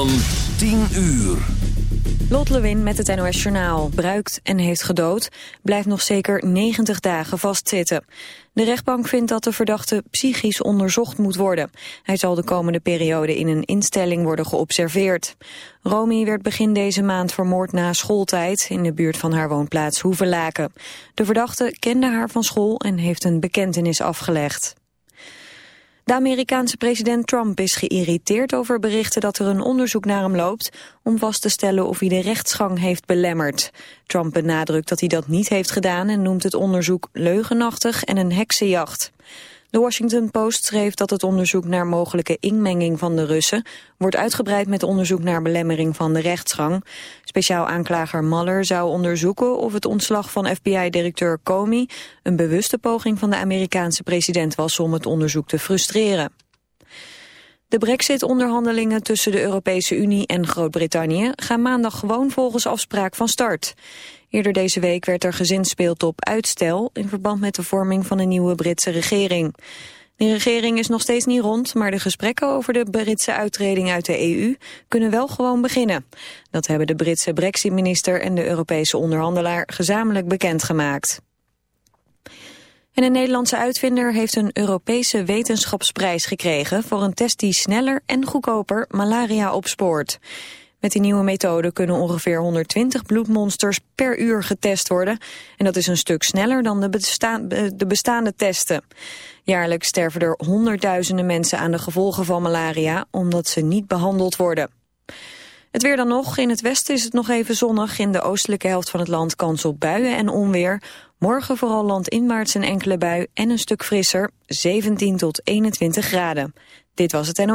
Van 10 uur. Lot Lewin met het NOS Journaal. Bruikt en heeft gedood, blijft nog zeker 90 dagen vastzitten. De rechtbank vindt dat de verdachte psychisch onderzocht moet worden. Hij zal de komende periode in een instelling worden geobserveerd. Romy werd begin deze maand vermoord na schooltijd... in de buurt van haar woonplaats Hoevelaken. De verdachte kende haar van school en heeft een bekentenis afgelegd. De Amerikaanse president Trump is geïrriteerd over berichten dat er een onderzoek naar hem loopt om vast te stellen of hij de rechtsgang heeft belemmerd. Trump benadrukt dat hij dat niet heeft gedaan en noemt het onderzoek leugenachtig en een heksenjacht. De Washington Post schreef dat het onderzoek naar mogelijke inmenging van de Russen wordt uitgebreid met onderzoek naar belemmering van de rechtsgang. Speciaal aanklager Mueller zou onderzoeken of het ontslag van FBI-directeur Comey een bewuste poging van de Amerikaanse president was om het onderzoek te frustreren. De brexit-onderhandelingen tussen de Europese Unie en Groot-Brittannië gaan maandag gewoon volgens afspraak van start. Eerder deze week werd er gezinspeeld op uitstel in verband met de vorming van een nieuwe Britse regering. De regering is nog steeds niet rond, maar de gesprekken over de Britse uittreding uit de EU kunnen wel gewoon beginnen. Dat hebben de Britse brexit-minister en de Europese onderhandelaar gezamenlijk bekendgemaakt. En een Nederlandse uitvinder heeft een Europese wetenschapsprijs gekregen voor een test die sneller en goedkoper malaria opspoort. Met die nieuwe methode kunnen ongeveer 120 bloedmonsters per uur getest worden. En dat is een stuk sneller dan de, de bestaande testen. Jaarlijks sterven er honderdduizenden mensen aan de gevolgen van malaria... omdat ze niet behandeld worden. Het weer dan nog. In het westen is het nog even zonnig. In de oostelijke helft van het land kans op buien en onweer. Morgen vooral landinwaarts een enkele bui en een stuk frisser. 17 tot 21 graden. Dit was het NO.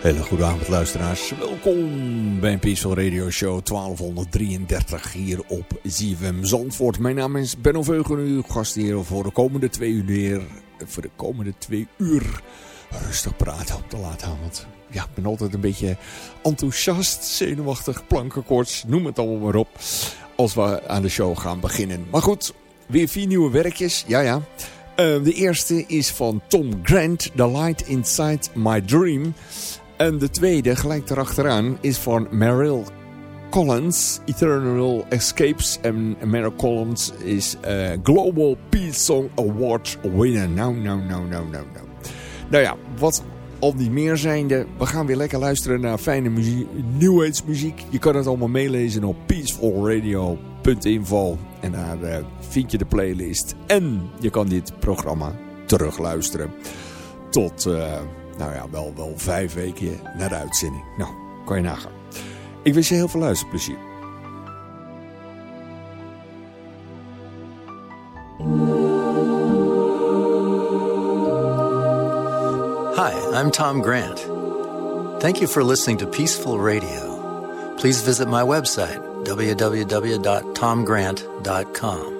Hele goede avond luisteraars. Welkom bij Peaceful Radio Show 1233 hier op ZFM Zandvoort. Mijn naam is Benno Veugen, uw gast hier voor de komende twee uur. Voor de komende twee uur rustig praten op de laatavond. Ja, ik ben altijd een beetje enthousiast, zenuwachtig, plankenkoorts, noem het allemaal maar op. Als we aan de show gaan beginnen. Maar goed, weer vier nieuwe werkjes. Ja, ja. Uh, de eerste is van Tom Grant, The Light Inside My Dream. En de tweede, gelijk erachteraan, is van Meryl Collins, Eternal Escapes. En Meryl Collins is uh, Global Peace Song Award winner. Nou, nou, nou, nou, nou, nou. Nou ja, wat al niet meer zijnde. We gaan weer lekker luisteren naar fijne muziek, New Age muziek. Je kan het allemaal meelezen op peacefulradio.info. En daar uh, vind je de playlist. En je kan dit programma terugluisteren. Tot... Uh, nou ja, wel, wel vijf weken naar de uitzending. Nou, kan je nagaan. Ik wens je heel veel luisterplezier. Hi, I'm Tom Grant. Thank you for listening to Peaceful Radio. Please visit my website, www.tomgrant.com.